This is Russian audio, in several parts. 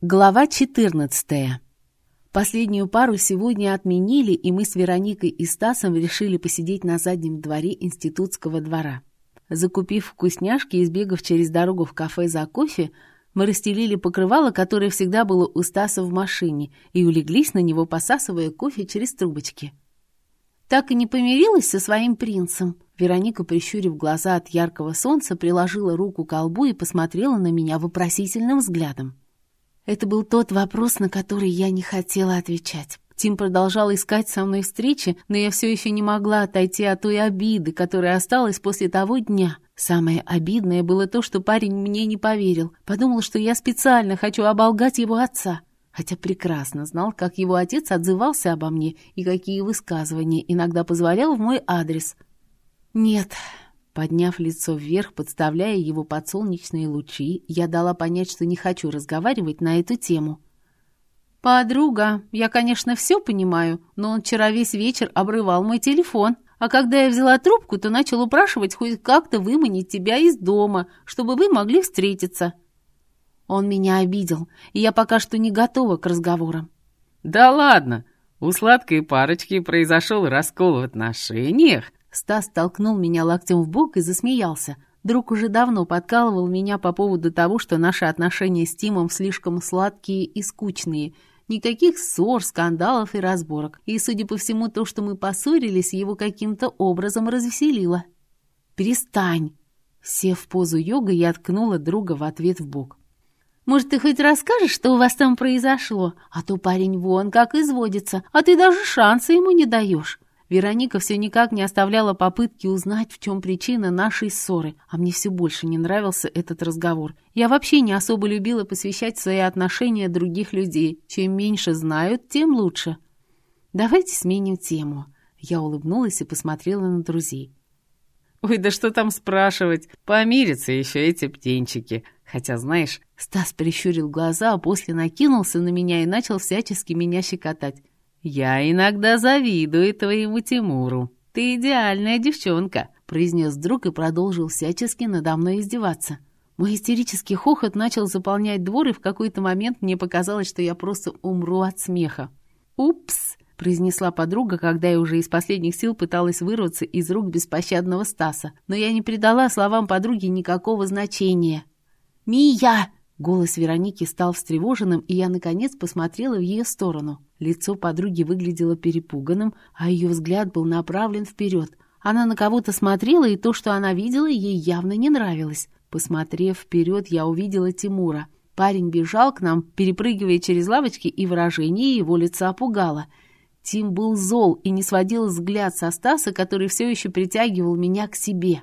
Глава 14. Последнюю пару сегодня отменили, и мы с Вероникой и Стасом решили посидеть на заднем дворе институтского двора. Закупив вкусняшки и сбегав через дорогу в кафе за кофе, мы расстелили покрывало, которое всегда было у Стаса в машине, и улеглись на него, посасывая кофе через трубочки. Так и не помирилась со своим принцем. Вероника, прищурив глаза от яркого солнца, приложила руку к колбу и посмотрела на меня вопросительным взглядом. Это был тот вопрос, на который я не хотела отвечать. Тим продолжал искать со мной встречи, но я все еще не могла отойти от той обиды, которая осталась после того дня. Самое обидное было то, что парень мне не поверил. Подумал, что я специально хочу оболгать его отца. Хотя прекрасно знал, как его отец отзывался обо мне и какие высказывания иногда позволял в мой адрес. «Нет, Подняв лицо вверх, подставляя его под солнечные лучи, я дала понять, что не хочу разговаривать на эту тему. «Подруга, я, конечно, все понимаю, но он вчера весь вечер обрывал мой телефон, а когда я взяла трубку, то начал упрашивать хоть как-то выманить тебя из дома, чтобы вы могли встретиться». Он меня обидел, и я пока что не готова к разговорам. «Да ладно, у сладкой парочки произошел раскол в отношениях, Стас толкнул меня локтем в бок и засмеялся. Друг уже давно подкалывал меня по поводу того, что наши отношения с Тимом слишком сладкие и скучные. Никаких ссор, скандалов и разборок. И, судя по всему, то, что мы поссорились, его каким-то образом развеселило. «Перестань!» Сев в позу йога, я ткнула друга в ответ в бок. «Может, ты хоть расскажешь, что у вас там произошло? А то парень вон как изводится, а ты даже шанса ему не даешь. Вероника все никак не оставляла попытки узнать, в чем причина нашей ссоры, а мне все больше не нравился этот разговор. Я вообще не особо любила посвящать свои отношения других людей. Чем меньше знают, тем лучше. Давайте сменим тему. Я улыбнулась и посмотрела на друзей. «Ой, да что там спрашивать? Помирятся еще эти птенчики. Хотя, знаешь...» Стас прищурил глаза, а после накинулся на меня и начал всячески меня щекотать. «Я иногда завидую твоему Тимуру. Ты идеальная девчонка», — произнес друг и продолжил всячески надо мной издеваться. Мой истерический хохот начал заполнять двор, и в какой-то момент мне показалось, что я просто умру от смеха. «Упс!» — произнесла подруга, когда я уже из последних сил пыталась вырваться из рук беспощадного Стаса. Но я не придала словам подруги никакого значения. «Мия!» Голос Вероники стал встревоженным, и я, наконец, посмотрела в ее сторону. Лицо подруги выглядело перепуганным, а ее взгляд был направлен вперед. Она на кого-то смотрела, и то, что она видела, ей явно не нравилось. Посмотрев вперед, я увидела Тимура. Парень бежал к нам, перепрыгивая через лавочки, и выражение его лица пугало. Тим был зол и не сводил взгляд со Стаса, который все еще притягивал меня к себе.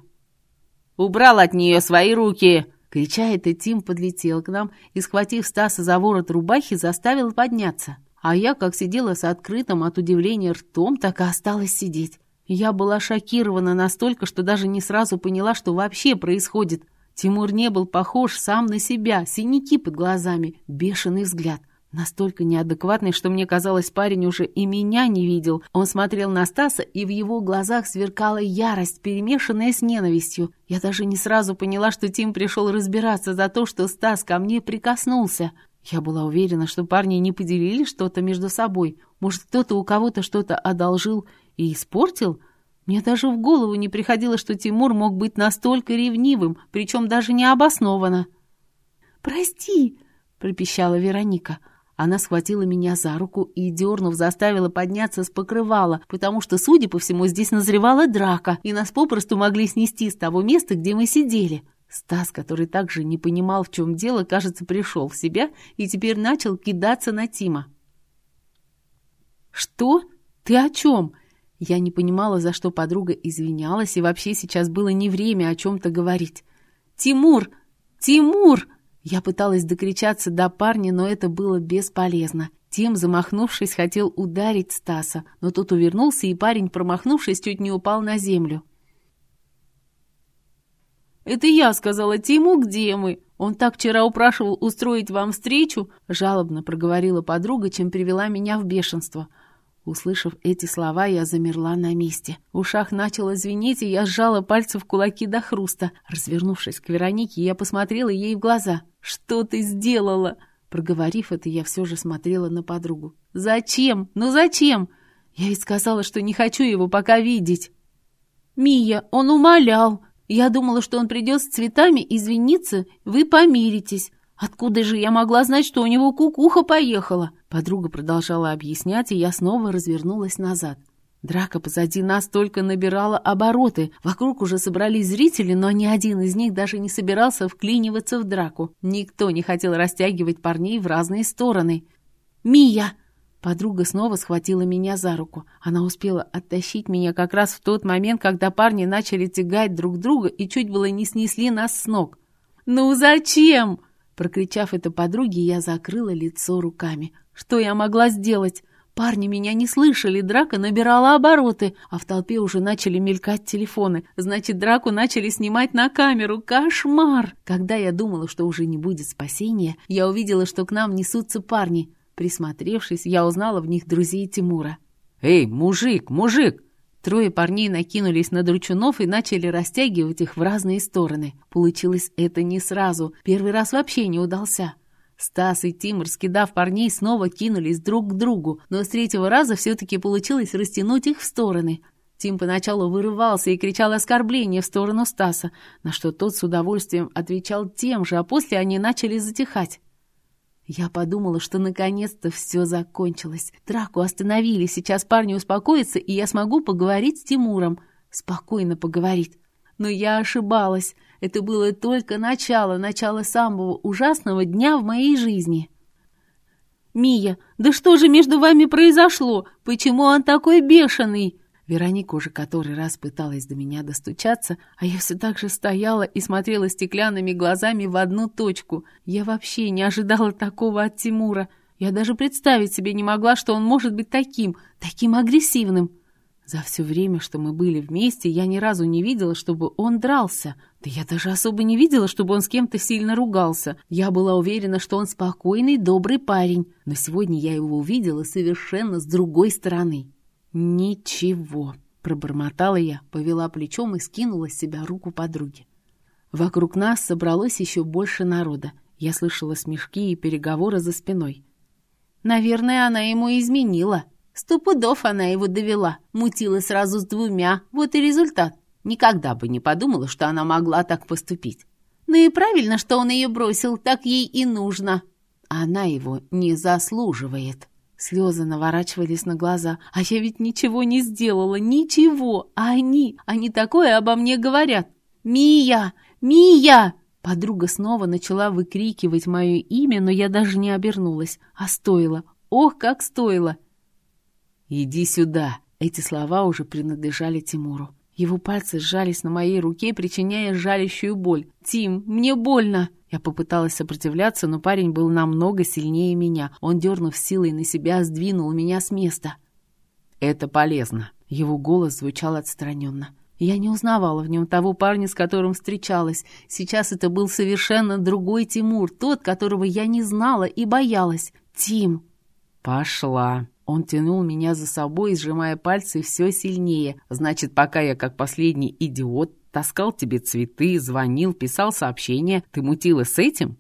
«Убрал от нее свои руки!» Крича это, Тим подлетел к нам и, схватив Стаса за ворот рубахи, заставил подняться. А я, как сидела с открытым от удивления ртом, так и осталась сидеть. Я была шокирована настолько, что даже не сразу поняла, что вообще происходит. Тимур не был похож сам на себя, синяки под глазами, бешеный взгляд — Настолько неадекватный, что мне казалось, парень уже и меня не видел. Он смотрел на Стаса, и в его глазах сверкала ярость, перемешанная с ненавистью. Я даже не сразу поняла, что Тим пришел разбираться за то, что Стас ко мне прикоснулся. Я была уверена, что парни не поделили что-то между собой. Может, кто-то у кого-то что-то одолжил и испортил? Мне даже в голову не приходило, что Тимур мог быть настолько ревнивым, причем даже необоснованно. «Прости!» — пропищала Вероника — она схватила меня за руку и, дернув, заставила подняться с покрывала, потому что, судя по всему, здесь назревала драка, и нас попросту могли снести с того места, где мы сидели. Стас, который также не понимал, в чем дело, кажется, пришел в себя и теперь начал кидаться на Тима. «Что? Ты о чем?» Я не понимала, за что подруга извинялась, и вообще сейчас было не время о чем-то говорить. «Тимур! Тимур!» Я пыталась докричаться до парня, но это было бесполезно. Тим, замахнувшись, хотел ударить Стаса, но тот увернулся, и парень, промахнувшись, чуть не упал на землю. «Это я сказала Тиму, где мы? Он так вчера упрашивал устроить вам встречу?» Жалобно проговорила подруга, чем привела меня в бешенство. Услышав эти слова, я замерла на месте. В ушах начало звенеть, и я сжала пальцы в кулаки до хруста. Развернувшись к Веронике, я посмотрела ей в глаза. «Что ты сделала?» Проговорив это, я все же смотрела на подругу. «Зачем? Ну зачем? Я ведь сказала, что не хочу его пока видеть». «Мия, он умолял. Я думала, что он придет с цветами извиниться, вы помиритесь. Откуда же я могла знать, что у него кукуха поехала?» Подруга продолжала объяснять, и я снова развернулась назад. Драка позади нас только набирала обороты. Вокруг уже собрались зрители, но ни один из них даже не собирался вклиниваться в драку. Никто не хотел растягивать парней в разные стороны. «Мия!» Подруга снова схватила меня за руку. Она успела оттащить меня как раз в тот момент, когда парни начали тягать друг друга и чуть было не снесли нас с ног. «Ну зачем?» Прокричав это подруге, я закрыла лицо руками. «Что я могла сделать?» Парни меня не слышали, драка набирала обороты, а в толпе уже начали мелькать телефоны. Значит, драку начали снимать на камеру. Кошмар! Когда я думала, что уже не будет спасения, я увидела, что к нам несутся парни. Присмотревшись, я узнала в них друзей Тимура. «Эй, мужик, мужик!» Трое парней накинулись на дручунов и начали растягивать их в разные стороны. Получилось это не сразу. Первый раз вообще не удался. Стас и Тимур, скидав парней, снова кинулись друг к другу, но с третьего раза все-таки получилось растянуть их в стороны. Тим поначалу вырывался и кричал оскорбления в сторону Стаса, на что тот с удовольствием отвечал тем же, а после они начали затихать. Я подумала, что наконец-то все закончилось. Драку остановили, сейчас парни успокоятся, и я смогу поговорить с Тимуром. Спокойно поговорить. Но я ошибалась. Это было только начало, начало самого ужасного дня в моей жизни. «Мия, да что же между вами произошло? Почему он такой бешеный?» Вероника уже который раз пыталась до меня достучаться, а я все так же стояла и смотрела стеклянными глазами в одну точку. Я вообще не ожидала такого от Тимура. Я даже представить себе не могла, что он может быть таким, таким агрессивным. За все время, что мы были вместе, я ни разу не видела, чтобы он дрался. Да я даже особо не видела, чтобы он с кем-то сильно ругался. Я была уверена, что он спокойный, добрый парень. Но сегодня я его увидела совершенно с другой стороны. «Ничего», — пробормотала я, повела плечом и скинула с себя руку подруги. Вокруг нас собралось еще больше народа. Я слышала смешки и переговоры за спиной. «Наверное, она ему изменила», Сто пудов она его довела, мутила сразу с двумя, вот и результат. Никогда бы не подумала, что она могла так поступить. Ну и правильно, что он ее бросил, так ей и нужно. Она его не заслуживает. Слезы наворачивались на глаза. А я ведь ничего не сделала, ничего. А они, они такое обо мне говорят. «Мия! Мия!» Подруга снова начала выкрикивать мое имя, но я даже не обернулась. А стоило. Ох, как стоило! «Иди сюда!» Эти слова уже принадлежали Тимуру. Его пальцы сжались на моей руке, причиняя жалящую боль. «Тим, мне больно!» Я попыталась сопротивляться, но парень был намного сильнее меня. Он, дернув силой на себя, сдвинул меня с места. «Это полезно!» Его голос звучал отстраненно. Я не узнавала в нем того парня, с которым встречалась. Сейчас это был совершенно другой Тимур, тот, которого я не знала и боялась. «Тим!» «Пошла!» Он тянул меня за собой, сжимая пальцы все сильнее. Значит, пока я, как последний идиот, таскал тебе цветы, звонил, писал сообщения, ты мутила с этим?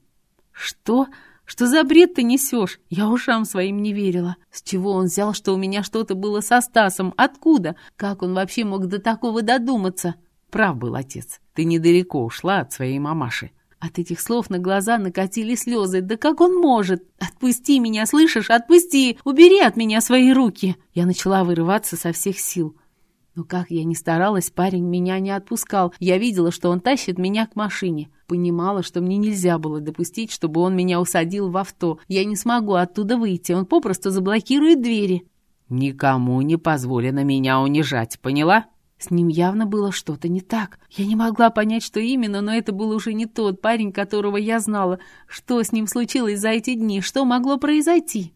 Что? Что за бред ты несешь? Я ушам своим не верила. С чего он взял, что у меня что-то было со Стасом? Откуда? Как он вообще мог до такого додуматься? Прав был отец. Ты недалеко ушла от своей мамаши. От этих слов на глаза накатили слезы. «Да как он может? Отпусти меня, слышишь? Отпусти! Убери от меня свои руки!» Я начала вырываться со всех сил. Но как я ни старалась, парень меня не отпускал. Я видела, что он тащит меня к машине. Понимала, что мне нельзя было допустить, чтобы он меня усадил в авто. Я не смогу оттуда выйти, он попросту заблокирует двери. «Никому не позволено меня унижать, поняла?» С ним явно было что-то не так. Я не могла понять, что именно, но это был уже не тот парень, которого я знала. Что с ним случилось за эти дни? Что могло произойти?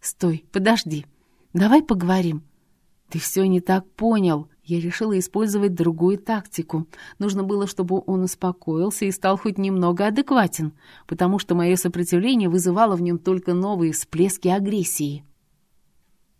«Стой, подожди. Давай поговорим». «Ты все не так понял». Я решила использовать другую тактику. Нужно было, чтобы он успокоился и стал хоть немного адекватен, потому что мое сопротивление вызывало в нем только новые всплески агрессии.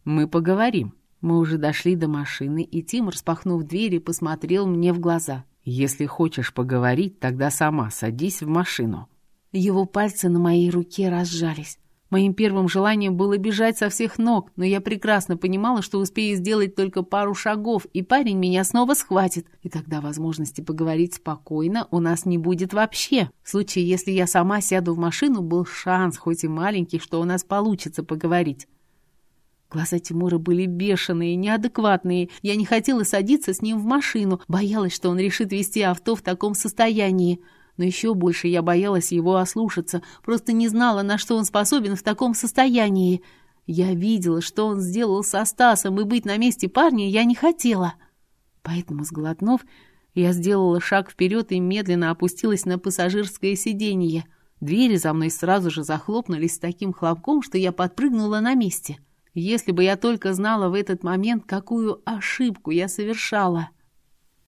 «Мы поговорим», мы уже дошли до машины, и Тим, распахнув двери, посмотрел мне в глаза. «Если хочешь поговорить, тогда сама садись в машину». Его пальцы на моей руке разжались. Моим первым желанием было бежать со всех ног, но я прекрасно понимала, что успею сделать только пару шагов, и парень меня снова схватит. И тогда возможности поговорить спокойно у нас не будет вообще. В случае, если я сама сяду в машину, был шанс, хоть и маленький, что у нас получится поговорить. Глаза Тимура были бешеные, неадекватные. Я не хотела садиться с ним в машину, боялась, что он решит вести авто в таком состоянии. Но еще больше я боялась его ослушаться, просто не знала, на что он способен в таком состоянии. Я видела, что он сделал со Стасом, и быть на месте парня я не хотела. Поэтому, сглотнув, я сделала шаг вперед и медленно опустилась на пассажирское сиденье. Двери за мной сразу же захлопнулись с таким хлопком, что я подпрыгнула на месте. — если бы я только знала в этот момент, какую ошибку я совершала —